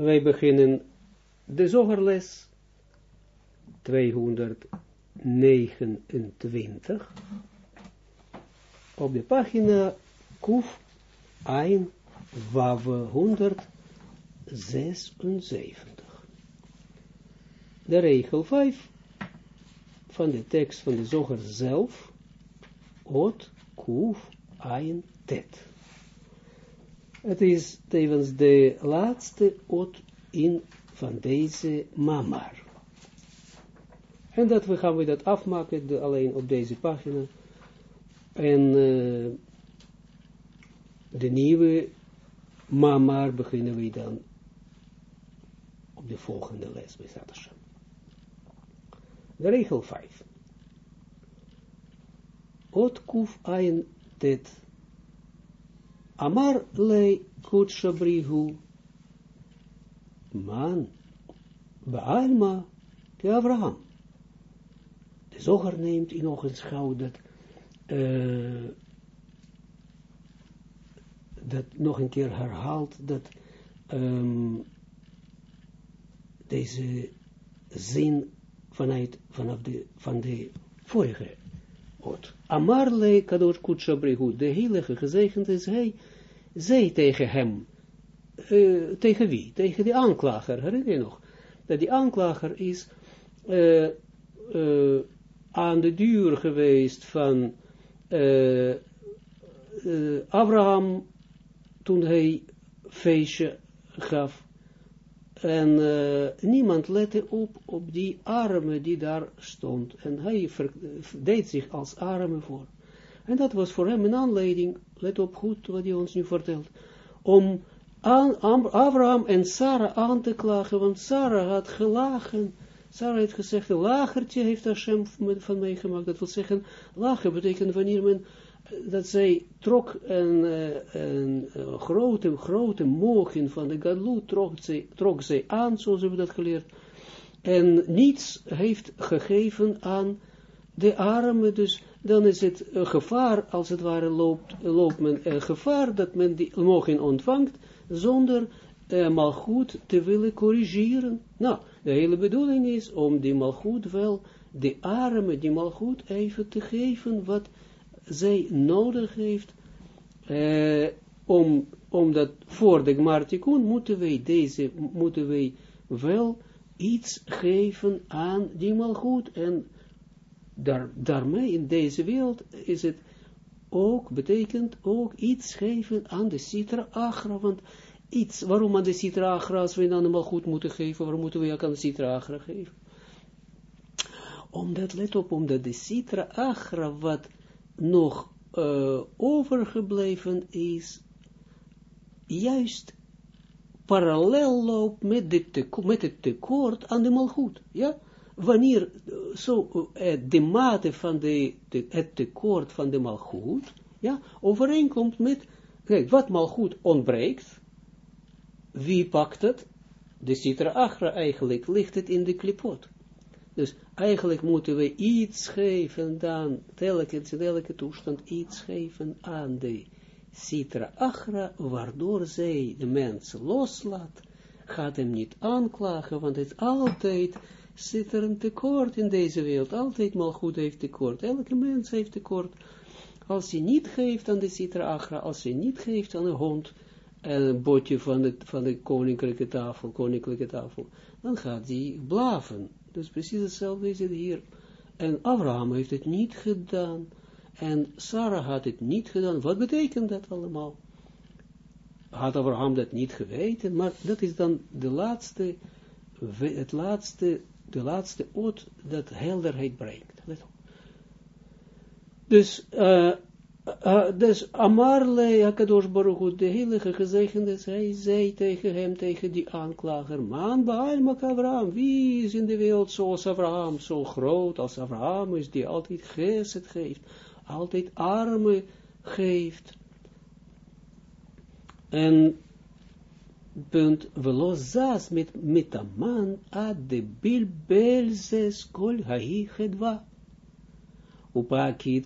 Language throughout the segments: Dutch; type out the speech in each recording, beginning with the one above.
wij beginnen de zogerles 229 op de pagina Kuf Ein Wav 176. De regel 5 van de tekst van de zoger zelf, Ot Kuf Ein Tet. Het is tevens de laatste ot in van deze mamar. En dat we gaan we dat afmaken, alleen op deze pagina. En uh, de nieuwe mamar beginnen we dan op de volgende les bij Sadashem. De regel 5. Ot kuf ein tet Amar le kutshabrihu. Man, Baalma, de Abraham. De zoger neemt in gauw dat, uh, dat nog een keer herhaalt dat um, deze zin vanuit, vanaf de, van de vorige oot. Amarle kadosh kutshabrihu, de heilige gezegend is hij, zei tegen hem, uh, tegen wie? Tegen de aanklager, herinner je nog? Dat die aanklager is uh, uh, aan de duur geweest van Abraham toen hij feestje gaf. En niemand lette op op die arme die daar stond. En hij deed zich als arme voor. En dat was voor hem een aanleiding, let op goed wat hij ons nu vertelt, om aan, Abraham en Sarah aan te klagen, want Sarah had gelachen. Sarah heeft gezegd, een lagertje heeft Hashem van mij gemaakt. Dat wil zeggen, lachen betekent wanneer men, dat zij trok een, een, een grote, grote mogen van de Gadlut, trok zij, trok zij aan, zoals we dat geleerd. En niets heeft gegeven aan de armen, dus dan is het een gevaar, als het ware loopt, loopt men een gevaar dat men die mogen ontvangt, zonder uh, malgoed te willen corrigeren. Nou, de hele bedoeling is om die malgoed wel, de armen, die malgoed even te geven wat zij nodig heeft, uh, om, omdat voor de Gmartikun moeten wij deze, moeten wij wel iets geven aan die malgoed en daar, daarmee in deze wereld is het ook, betekent ook iets geven aan de Sitra Agra, want iets, waarom aan de Sitra Agra, als we dan allemaal goed moeten geven, waarom moeten we ook aan de Sitra Agra geven? Omdat, let op, omdat de Sitra Agra, wat nog uh, overgebleven is, juist parallel loopt met, met het tekort aan de malgoed, ja? Wanneer zo uh, de mate van de, de, het tekort van de malgoed, ja, overeenkomt met, kijk, wat malgoed ontbreekt, wie pakt het? De citra achra eigenlijk ligt het in de klipot. Dus eigenlijk moeten we iets geven dan, telkens in elke toestand, iets geven aan de citra achra, waardoor zij de mens loslaat, gaat hem niet aanklagen, want het is altijd zit er een tekort in deze wereld. Altijd mal goed heeft tekort. Elke mens heeft tekort. Als hij niet geeft aan de citra agra, als hij niet geeft aan een hond, een botje van de, van de koninklijke tafel, koninklijke tafel, dan gaat hij blaven. Dus precies hetzelfde is het hier. En Abraham heeft het niet gedaan. En Sarah had het niet gedaan. Wat betekent dat allemaal? Had Abraham dat niet geweten? Maar dat is dan de laatste, het laatste de laatste oot dat helderheid brengt. Dus, uh, dus Amarle, Akadosh Baruch de heilige gezegende, hij zei tegen hem, tegen die aanklager, man, Baalmak Abraham, wie is in de wereld zoals Abraham, zo groot als Abraham is, die altijd geset geeft, altijd armen geeft. En punt, velo zas met metaman ad de bilbel zes kol hahi chedva. Upakit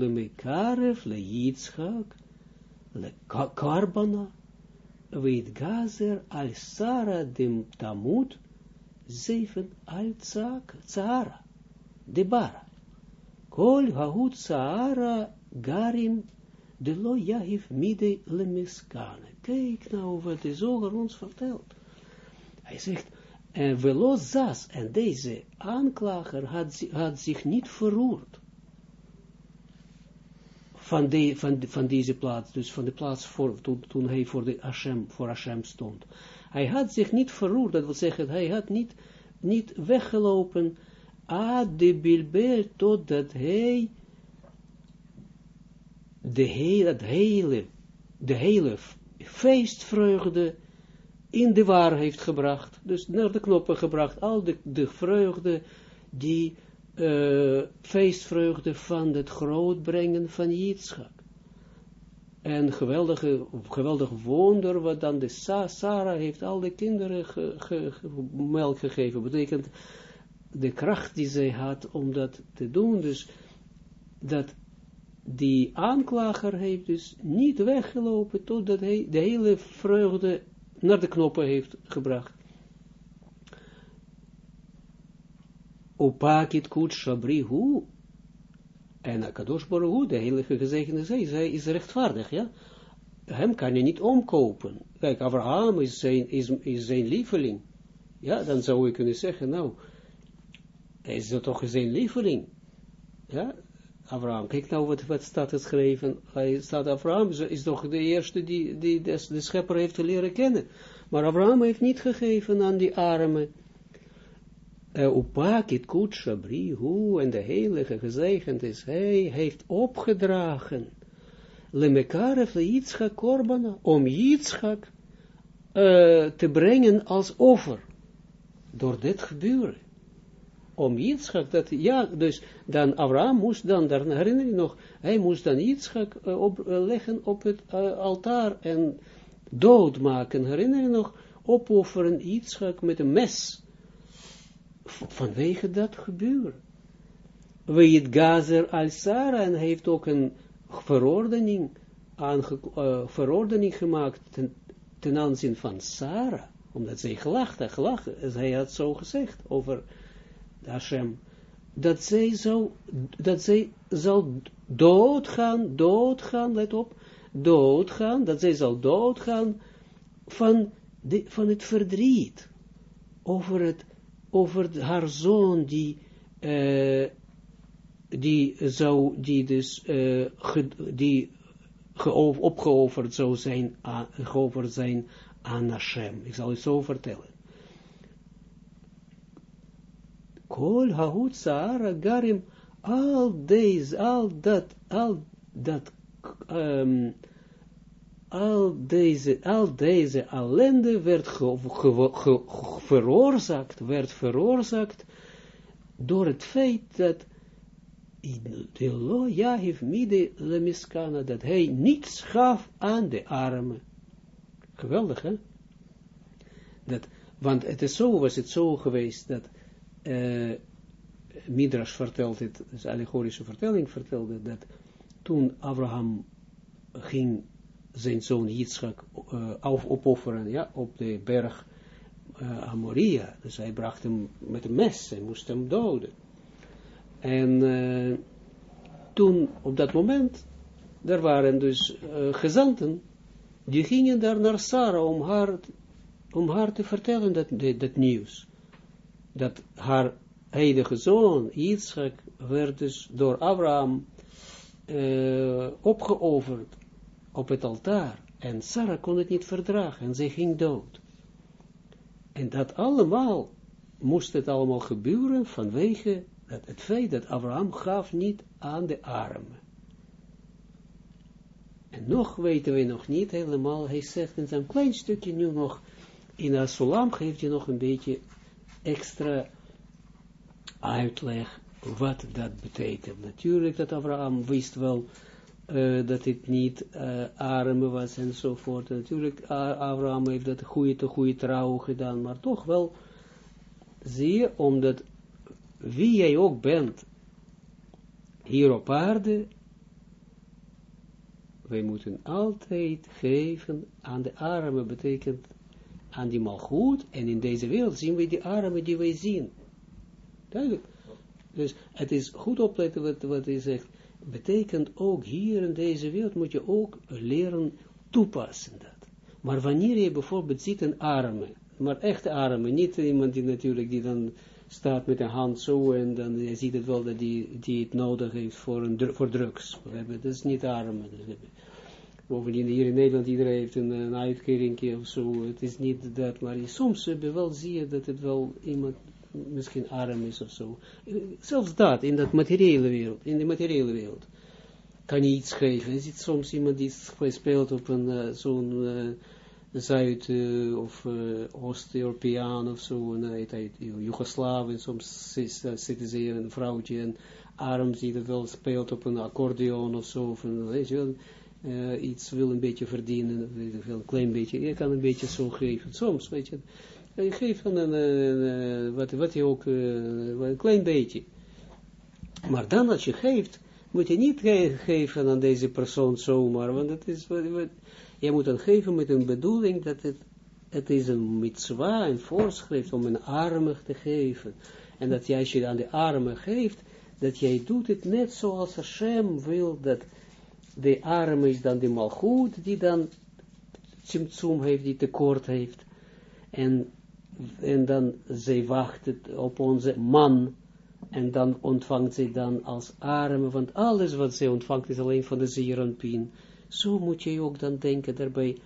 le mekarev le yitzchak le karbana weet gazer al Sara dem tamut, zeven al Tsara, de bara. Kol hahut garim de lo jahif mide le miskane. Kijk nou wat de zoger ons vertelt. Hij zegt, en velo en deze aanklager had, zich niet verroerd. Van, de, van, van deze plaats, dus van de plaats voor, toen, toen hij voor, de Hashem, voor Hashem stond. Hij had zich niet verroerd, dat wil zeggen, hij had niet, niet weggelopen, a de bilbel, totdat hij de hele, hele, de hele feestvreugde in de waar heeft gebracht, dus naar de knoppen gebracht, al de, de vreugde, die uh, feestvreugde van het grootbrengen van Yitzchak. En geweldige, geweldig wonder, wat dan de Sa Sarah heeft al de kinderen melk gegeven, betekent de kracht die zij had om dat te doen, dus dat die aanklager heeft dus niet weggelopen totdat hij de hele vreugde naar de knoppen heeft gebracht. Opakit kut shabrihu. En Akadosh Baruch de heilige gezegende zei, zij is rechtvaardig, ja. Hem kan je niet omkopen. Kijk, Abraham is zijn, is, is zijn lieveling. Ja, dan zou je kunnen zeggen, nou, hij is toch zijn lieveling. Ja, Abraham. Kijk nou wat, wat staat geschreven. Hij staat Abraham is toch de eerste die, die de, de schepper heeft leren kennen. Maar Abraham heeft niet gegeven aan die armen. Upakit kutsha brihu en de heilige gezegend is, hij heeft opgedragen. Lemekarev le Yitzchak korbana, om Yitzchak uh, te brengen als offer. Door dit gebeuren om Yitzchak, dat, ja, dus dan Abraham moest dan, herinner je nog, hij moest dan Yitzchak uh, op, uh, leggen op het uh, altaar en doodmaken, herinner je nog, opofferen Yitzchak met een mes, vanwege dat gebeuren. Weet Gazer al Sarah en heeft ook een verordening, aange, verordening gemaakt ten, aanzien van Sarah, omdat zij gelacht gelacht, zij had zo gezegd over Hashem, dat zij, zou, dat zij zal doodgaan, doodgaan, let op, doodgaan, dat zij zal doodgaan van, de, van het verdriet over, het, over haar zoon die, uh, die zou, die dus, uh, ge, die opgeofferd zou zijn, geofferd zijn aan Hashem. Ik zal het zo vertellen. Kol hahut saara garim, al deze, al dat, al dat, um, al deze, al deze ellende werd ge, ge, veroorzaakt, werd veroorzaakt door het feit dat de lo jahiv mide le miskana, dat hij niets gaf aan de armen. Geweldig, hè? Dat, want het is zo, was het zo geweest, dat uh, Midrash vertelt het, dus allegorische vertelling vertelde, dat toen Abraham ging zijn zoon Yitzchak uh, opofferen, ja, op de berg uh, Amoria, dus hij bracht hem met een mes, hij moest hem doden. En toen, op dat moment, er waren dus gezanten, die gingen daar naar Sarah om haar, om haar te vertellen dat, dat nieuws dat haar heilige zoon, Yitzchak, werd dus door Abraham uh, opgeofferd op het altaar. En Sarah kon het niet verdragen en zij ging dood. En dat allemaal, moest het allemaal gebeuren vanwege dat het feit dat Abraham gaf niet aan de armen. En nog weten we nog niet helemaal, hij zegt in zijn klein stukje nu nog, in Asulam geeft hij nog een beetje extra uitleg wat dat betekent. Natuurlijk dat Abraham wist wel uh, dat het niet uh, arme was enzovoort. Natuurlijk, Abraham heeft dat goede te goede trouw gedaan, maar toch wel, zie je, omdat wie jij ook bent, hier op aarde, wij moeten altijd geven aan de armen, betekent aan die malgoed, en in deze wereld zien we die armen die wij zien. Duidelijk. Dus het is goed opletten wat, wat hij zegt, betekent ook hier in deze wereld moet je ook leren toepassen dat. Maar wanneer je bijvoorbeeld ziet een arme, maar echte arme, niet iemand die natuurlijk die dan staat met een hand zo en dan je ziet het wel dat die, die het nodig heeft voor, een, voor drugs. Dat is niet arme. Bovendien hier in Nederland, iedereen heeft een, een uitkering of zo. Het is niet dat, maar soms wel zie je dat het wel iemand misschien arm is of zo. Zelfs dat, in dat materiële wereld, in de materiële wereld. Kan je iets geven. Je ziet soms iemand die speelt op een uh, zo'n uh, Zuid- uh, of Oost-Europeaan of zo, uit Joegoslavië, soms zitten ze een vrouwtje en arm ziet het wel, speelt op een accordeon of zo, of een, uh, iets wil een beetje verdienen, een klein beetje, je kan een beetje zo geven, soms, weet je, je geeft van een, wat, wat je ook, uh, een klein beetje. Maar dan als je geeft, moet je niet geven aan deze persoon zomaar, want het is, wat, je moet dan geven met een bedoeling dat het, het is een mitzwa, een voorschrift om een arme te geven. En dat jij, als je aan de arme geeft, dat jij doet het net zoals Hashem wil dat de arm is dan de malgoed, die dan Tsimtsum heeft, die tekort heeft. En, en dan zij wacht op onze man. En dan ontvangt zij dan als arme, want alles wat zij ontvangt is alleen van de Zeeranpien. Zo moet je ook dan denken daarbij,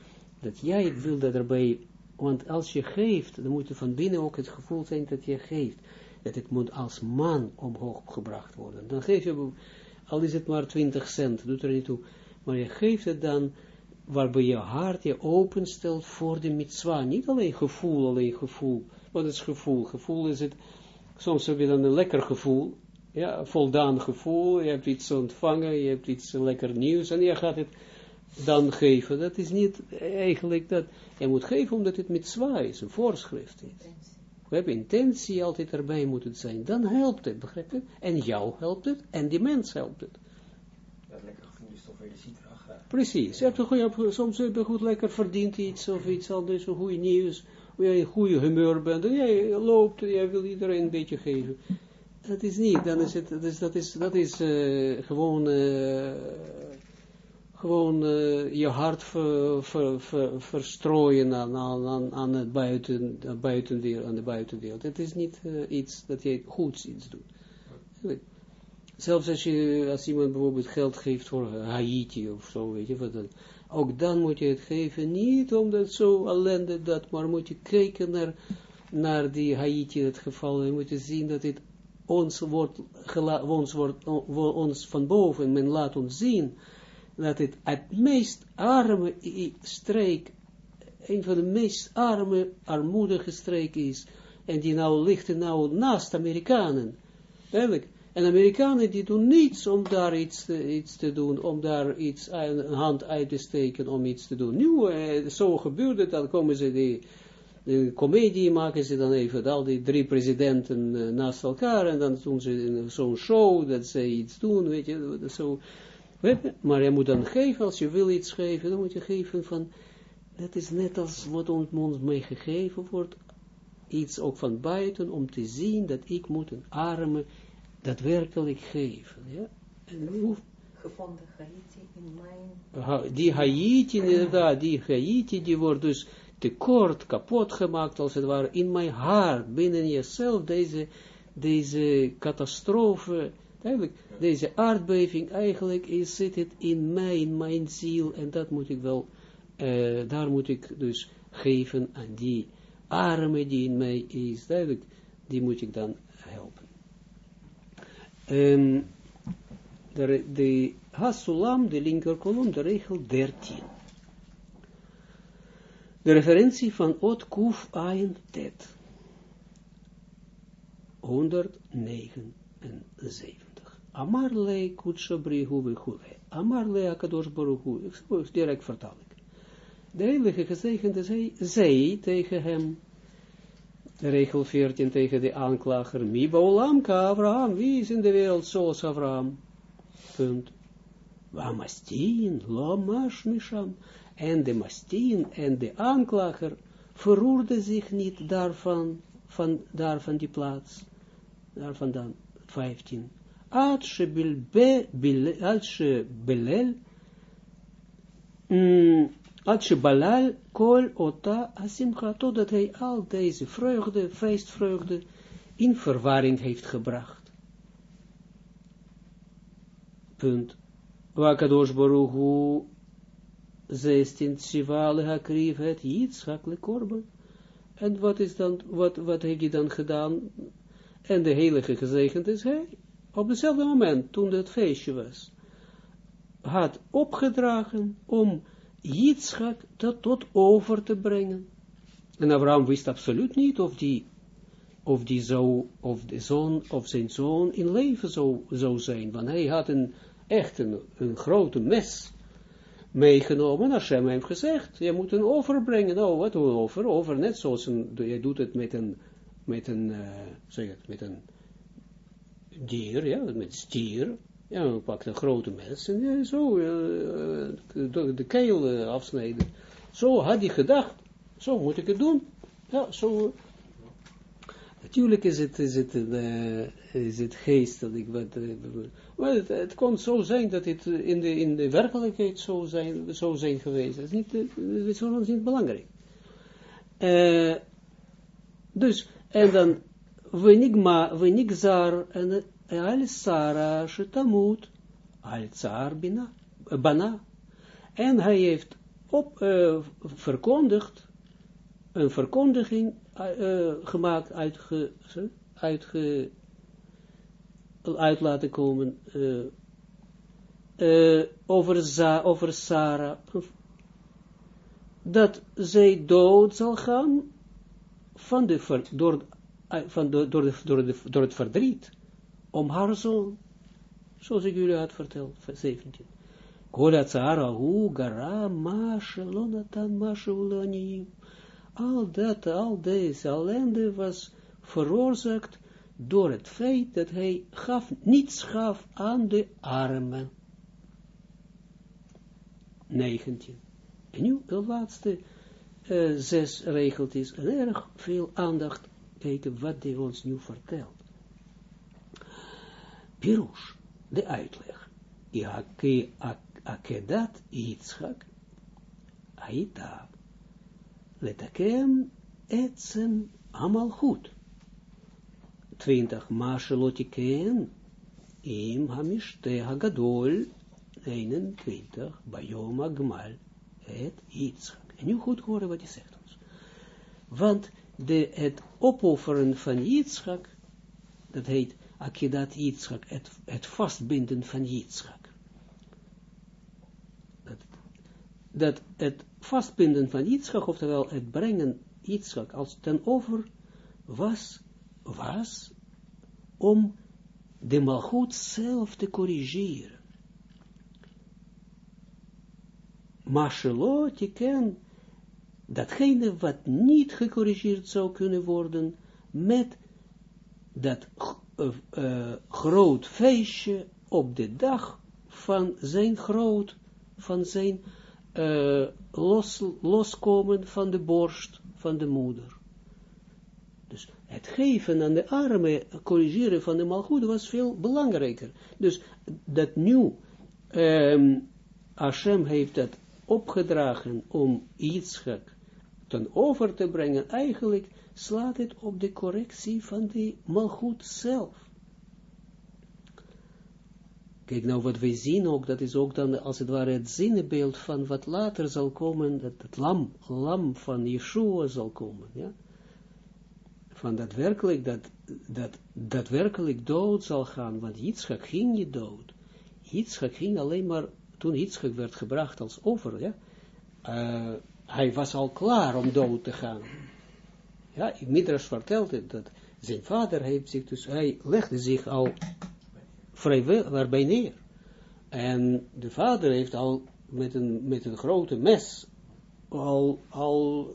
dat jij wil dat erbij, want als je geeft, dan moet je van binnen ook het gevoel zijn dat je geeft. Dat het moet als man omhoog gebracht worden. Dan geef je al is het maar 20 cent, doet er niet toe, maar je geeft het dan, waarbij je hart je openstelt voor de mitzwa, niet alleen gevoel, alleen gevoel, wat is gevoel? Gevoel is het, soms heb je dan een lekker gevoel, ja, voldaan gevoel, je hebt iets ontvangen, je hebt iets lekker nieuws, en je gaat het dan geven, dat is niet eigenlijk dat, je moet geven omdat het mitzwa is, een voorschrift is. Hebben intentie altijd erbij moeten zijn. Dan helpt het, begrijp je? En jou helpt het, en die mens helpt het. Dat lekker de citra. Precies. Je hebt, goede, soms heb je goed lekker verdiend iets, of iets anders, een goede nieuws, hoe jij in goede humeur bent, en jij loopt, en jij wil iedereen een beetje geven. Dat is niet, dan is het, dat is, dat is, dat is uh, gewoon... Uh, gewoon uh, je hart ver, ver, ver, verstrooien aan, aan, aan, het buiten, buitenwereld, aan de buitenwereld. Het is niet uh, iets dat je goeds iets doet. Zelfs als, je, als iemand bijvoorbeeld geld geeft voor Haiti of zo, weet je wat dan. Ook dan moet je het geven, niet omdat zo ellende dat, maar moet je kijken naar, naar die Haiti, het geval, en moet je zien dat het ons wordt, ons, wordt, ons van boven, men laat ons zien, dat het het meest arme streek, een van de meest arme, armoedige streken is, en die nou ligt nou naast Amerikanen. Eigenlijk. En Amerikanen die doen niets om daar iets te, iets te doen, om daar iets, een hand uit te steken om iets te doen. Nu, eh, zo gebeurt het, dan komen ze die, de comedie maken ze dan even, al die drie presidenten uh, naast elkaar, en dan doen ze zo'n show, dat ze iets doen, weet je, zo. Maar je moet dan geven, als je wil iets geven, dan moet je geven van, dat is net als wat ons meegegeven wordt, iets ook van buiten, om te zien dat ik moet een arme daadwerkelijk geven. Ja? En gevonden Haiti in mijn... Die Haiti, inderdaad, die Haiti, die wordt dus tekort, kapot gemaakt, als het ware, in mijn hart, binnen jezelf, deze, deze catastrofe, Eigenlijk, deze aardbeving, eigenlijk is, zit het in mij, in mijn ziel, en dat moet ik wel, uh, daar moet ik dus geven aan die arme die in mij is, duidelijk, die moet ik dan helpen. Um, de, de Hasulam, de linkerkolom, de regel 13. De referentie van Ot Kuf Ayin Tet. 109 en 7. Amar le kutshabrihu vechule. Amar akadosh baruchu. Ik direct vertaal ik. De heilige gezegende zei, zei tegen hem, regel 14 tegen de aanklager, mi baulam ka Abraham, wie is in de wereld zoals Abraham? Punt. Wa mastien, lo mash misham. En de mastien en de aanklager verroerde zich niet daarvan, van, daarvan die plaats. Daarvan dan, 15. Mm, Ad she balal kol ota asimcha, totdat hij al deze vreugde, feestvreugde, in verwarring heeft gebracht. Punt. Wakadosh Baruch Hu 16 Tsiva Hakriv het Yitzchak le korban. En wat is dan, wat, wat heeft hij dan gedaan? En de heilige gezegend is hij, op hetzelfde moment, toen het feestje was, had opgedragen om Yitzchak dat tot over te brengen. En Abraham wist absoluut niet of die, of die zou, of de zoon, of zijn zoon in leven zou, zou zijn, want hij had een, echt een, grote mes meegenomen. Hashem heeft gezegd, je moet een over brengen. Nou, wat een over? Over, net zoals een, je doet het met een, met een, uh, zeg het, met een dier, ja, met stier. Ja, dan pakt een grote mes en zo uh, de, de keel uh, afsnijden. Zo had hij gedacht, zo moet ik het doen. Ja, zo. Natuurlijk is het, is het, uh, is het geestelijk, wat, maar het, het, kon zo zijn dat het in de, in de werkelijkheid zo zijn, zo zijn geweest. Dat is niet, dat is niet belangrijk. dus, en dan, Wenigzar en al Sara shetamut, al Tsar bina, bana. En hij heeft op, uh, verkondigd, een verkondiging uh, gemaakt, uitge, uitge, uit laten komen, uh, over, Za, over Sarah, dat zij dood zal gaan van de, door, van de, door, door, door het verdriet om haar zoon, zoals ik jullie had verteld, 17. Kola tsara hu gara ma shelonatan ma Al dat, al deze ellende was veroorzaakt door het feit dat hij gaf, niets gaf aan de armen. 19. En nu de laatste uh, zes regeltjes, en erg veel aandacht kijken wat hij ons nu vertelt. Pirush, de uitleg. Iake akedat Yitzchak, Aita, letaken etzem amalchut. 20. Mashelotiken im hamishte hagadol 21. Bayom agmal et Yitzchak. En nu goed horen wat hij zegt ons. Want de, het opofferen van Yitzchak, dat heet Akidat Yitzchak, het, het vastbinden van Yitzchak. Dat, dat het vastbinden van Yitzchak, oftewel het brengen Yitzchak als ten over, was, was om de malgoed zelf te corrigeren. Mashelo ken datgene wat niet gecorrigeerd zou kunnen worden met dat uh, groot feestje op de dag van zijn groot, van zijn uh, los, loskomen van de borst van de moeder. Dus het geven aan de armen, corrigeren van de malgoed was veel belangrijker. Dus dat nu, um, Hashem heeft dat opgedragen om Yitzchak ten over te brengen, eigenlijk slaat het op de correctie van die malgoed zelf. Kijk nou wat wij zien ook, dat is ook dan als het ware het zinnebeeld van wat later zal komen, dat het lam, lam van Yeshua zal komen, ja. Van daadwerkelijk, dat, dat daadwerkelijk dood zal gaan, want Yitzchak ging niet dood. Yitzchak ging alleen maar, toen Yitzchak werd gebracht als offer, ja, uh, hij was al klaar om dood te gaan. Ja, Midrash vertelt het, dat zijn vader heeft zich, dus hij legde zich al vrijwillig waarbij neer. En de vader heeft al met een, met een grote mes al, al,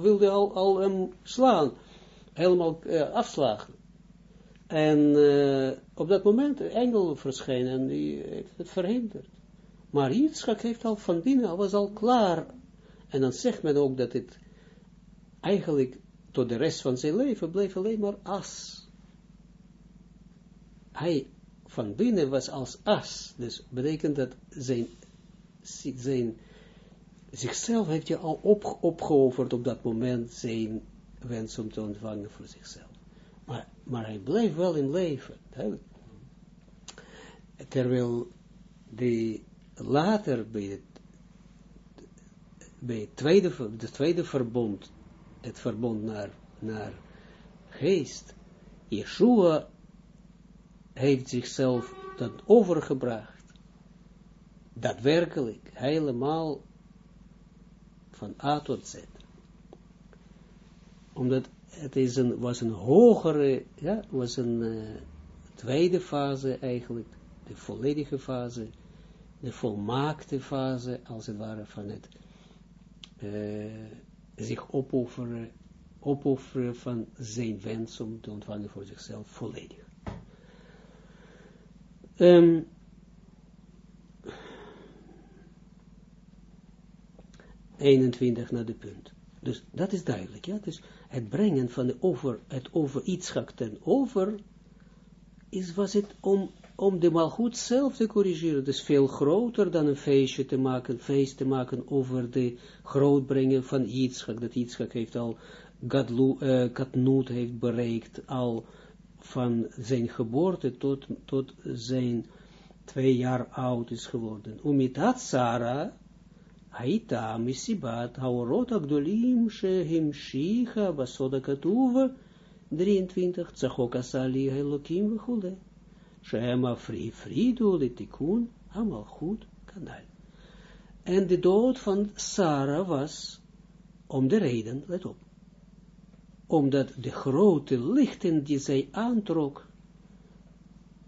wilde al, al hem slaan, helemaal uh, afslagen. En uh, op dat moment een engel verscheen en die heeft het verhinderd. Maar Yitzchak heeft al van binnen, was al klaar. En dan zegt men ook dat het eigenlijk tot de rest van zijn leven bleef alleen maar as. Hij van binnen was als as. Dus betekent dat zijn, zijn zichzelf heeft hij al op, opgeofferd op dat moment zijn wens om te ontvangen voor zichzelf. Maar, maar hij bleef wel in leven. Terwijl de, later bij bij het tweede, de tweede verbond, het verbond naar, naar geest, Yeshua heeft zichzelf dat overgebracht. Daadwerkelijk, helemaal van A tot Z. Omdat het is een, was een hogere, ja, was een uh, tweede fase eigenlijk, de volledige fase, de volmaakte fase, als het ware, van het uh, zich opofferen, opofferen van zijn wens om te ontvangen voor zichzelf volledig. Um, 21 naar de punt. Dus dat is duidelijk, ja. Dus het brengen van de over, het over iets ten over, is, was het om, om de malgoed zelf te corrigeren. Dus veel groter dan een feestje te maken, feest te maken over de grootbrengen van Yitzchak. Dat Yitzchak heeft al Gadlu, uh, Katnoot heeft bereikt, al van zijn geboorte tot, tot zijn twee jaar oud is geworden. Umitat Sarah, Haita misibat haorot agdolim shehimshicha basoda katuva 23 tzachok asali helokim vechule shema fri fridu litikun hamalchut kanal. En de dood van Sarah was om de reden, let op, omdat de grote lichten die zij aantrok,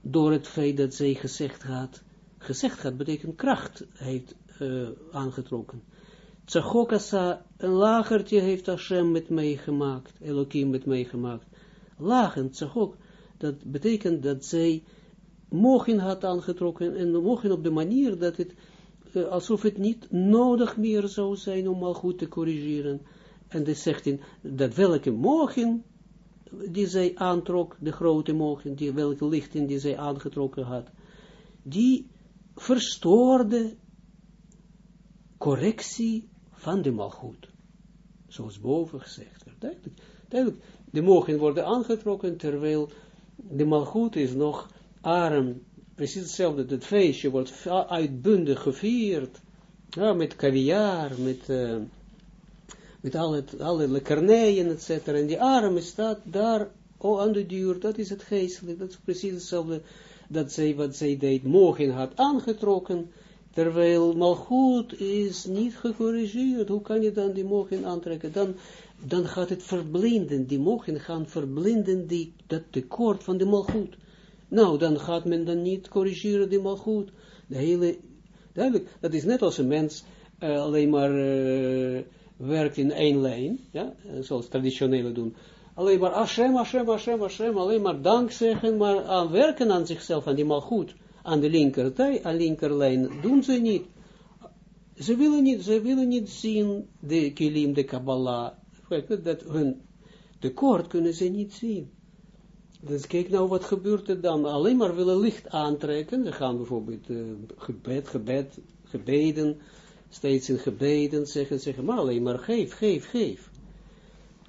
door het feit dat zij gezegd had, gezegd had, betekent kracht, heeft uh, aangetrokken. Tzachokasa, een lagertje heeft Hashem met mij gemaakt, Elohim met mij gemaakt. Lagen, tzachok, dat betekent dat zij mogen had aangetrokken en mogen op de manier dat het, uh, alsof het niet nodig meer zou zijn om al goed te corrigeren. En dit zegt in, dat welke mogen die zij aantrok, de grote mogen, die welke lichten die zij aangetrokken had, die verstoorde correctie van de malgoed. Zoals boven gezegd. Duidelijk, duidelijk. De mogen worden aangetrokken, terwijl de malgoed is nog arm. Precies hetzelfde, het feestje wordt uitbundig gevierd. Ja, met caviar, met, uh, met alle, alle lekkernijen, etc. En die arm staat daar oh, aan de duur, dat is het geestelijk, dat is precies hetzelfde dat zij, wat zij deed, mogen had aangetrokken, Terwijl malgoed is niet gecorrigeerd. Hoe kan je dan die mogen aantrekken? Dan, dan gaat het verblinden. Die mogen gaan verblinden die, dat tekort van de malgoed. Nou, dan gaat men dan niet corrigeren die malgoed. De hele, duidelijk, dat is net als een mens uh, alleen maar uh, werkt in één lijn. Ja, zoals traditionele doen. Alleen maar Hashem, Hashem, Hashem, Hashem. Alleen maar dank zeggen, maar aan werken aan zichzelf, aan die malgoed aan de linkertij, aan linkerlijn, doen ze niet. Ze willen niet, ze willen niet zien de kilim, de Kabbalah, dat hun tekort kunnen ze niet zien. Dus kijk nou wat gebeurt er dan, alleen maar willen licht aantrekken, ze gaan bijvoorbeeld uh, gebed, gebed, gebeden, steeds in gebeden zeggen, zeggen, maar alleen maar geef, geef, geef.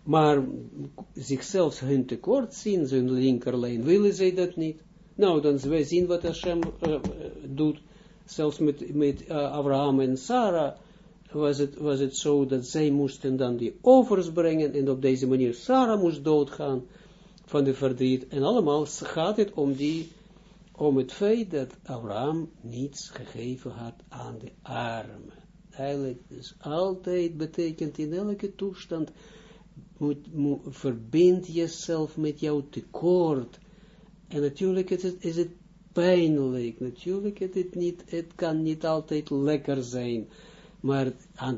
Maar zichzelf hun tekort zien, hun linkerlijn, willen ze dat niet. Nou, dan wij zien wat Hashem uh, doet, zelfs met, met Abraham en Sarah, was het, was het zo dat zij moesten dan die offers brengen, en op deze manier Sarah moest doodgaan van de verdriet, en allemaal gaat het om die, om het feit dat Abraham niets gegeven had aan de armen. Eigenlijk, dus altijd betekent in elke toestand, moet, verbind jezelf met jouw tekort, en natuurlijk is het, is pijnlijk, natuurlijk is het niet, het kan niet altijd lekker zijn, maar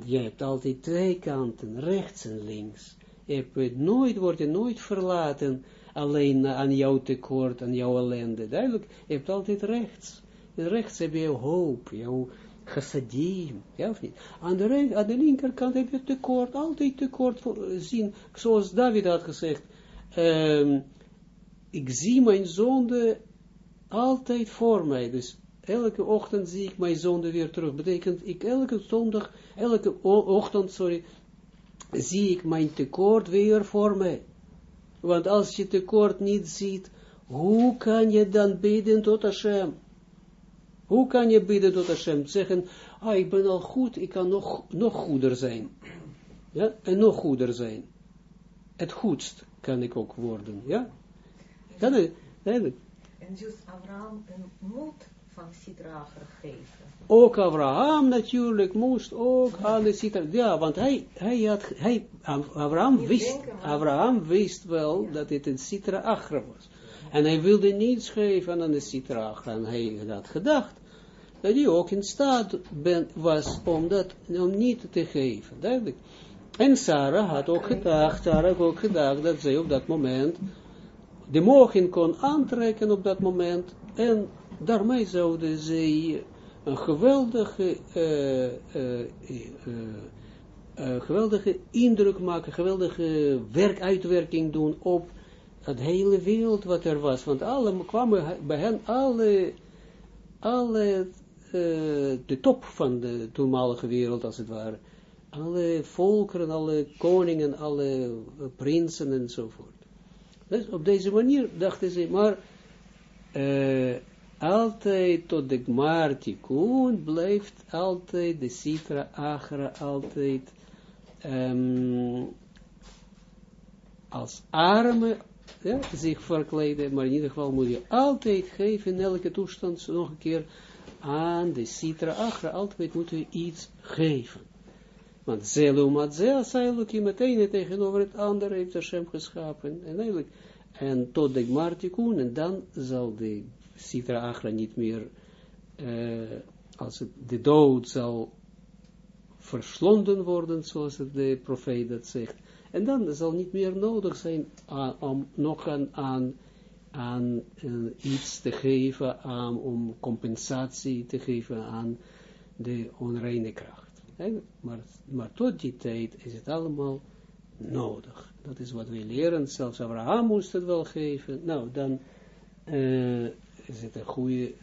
je hebt altijd twee kanten, rechts en links. Je hebt nooit, word je nooit verlaten, alleen aan jouw tekort, aan jouw ellende. Duidelijk, je hebt altijd rechts. Rechts heb je hoop, jouw chassadim, ja of niet? Aan de, de linkerkant heb je tekort, altijd tekort voor- zien, zoals David had gezegd, ehm, ik zie mijn zonde altijd voor mij, dus elke ochtend zie ik mijn zonde weer terug, betekent, ik elke zondag, elke ochtend, sorry, zie ik mijn tekort weer voor mij. Want als je tekort niet ziet, hoe kan je dan bidden tot Hashem? Hoe kan je bidden tot Hashem? Zeggen, ah, ik ben al goed, ik kan nog, nog goeder zijn. Ja, en nog goeder zijn. Het goedst kan ik ook worden, ja? Is, dat is- En dus Abraham een moed van Sitra gegeven. Ook Abraham natuurlijk moest ook aan de Sitra, ja, want hij, hij had, hij, Abraham wist, denken, Abraham wist wel dat het een Sitra Achra was. En hij wilde niets geven aan de Sitra Achra. En hij had gedacht dat hij ook in staat ben, was om dat om niet te geven. Duidelijk. En Sarah had ook gedacht, Sarah had ook gedacht dat zij op dat moment de mogen kon aantrekken op dat moment en daarmee zouden zij een geweldige, eh, eh, eh, geweldige indruk maken, geweldige werkuitwerking doen op het hele wereld wat er was. Want alle kwamen bij hen alle, alle de top van de toenmalige wereld als het ware. Alle volkeren, alle koningen, alle prinsen enzovoort. Dus op deze manier dachten ze, maar altijd tot de Gmar Tikkun blijft altijd de Sitra Agra altijd ehm, als arme ja, zich verkleden, maar in ieder geval moet je altijd geven in elke toestand nog een keer aan de Sitra Agra, altijd moet je iets geven. Want Zelumat Zea Sailuki meteen tegenover het andere heeft Hashem geschapen. En eigenlijk, en tot de Gmartikun, en dan zal de Sitra Achra niet meer, eh, als de dood zal verslonden worden, zoals de profeet dat zegt. En dan zal niet meer nodig zijn aan, om nog aan, aan, eh, iets te geven, aan, om compensatie te geven aan de onreine kracht. Hè? Maar, maar tot die tijd is het allemaal nodig. Dat is wat we leren. Zelfs Abraham moest het wel geven. Nou, dan eh, is het een goede,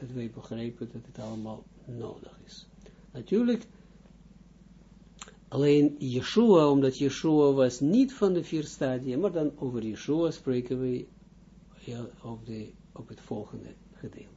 dat wij begrijpen dat het allemaal nodig is. Natuurlijk, alleen Yeshua, omdat Yeshua was niet van de vier stadia, maar dan over Yeshua spreken we ja, op, de, op het volgende gedeelte.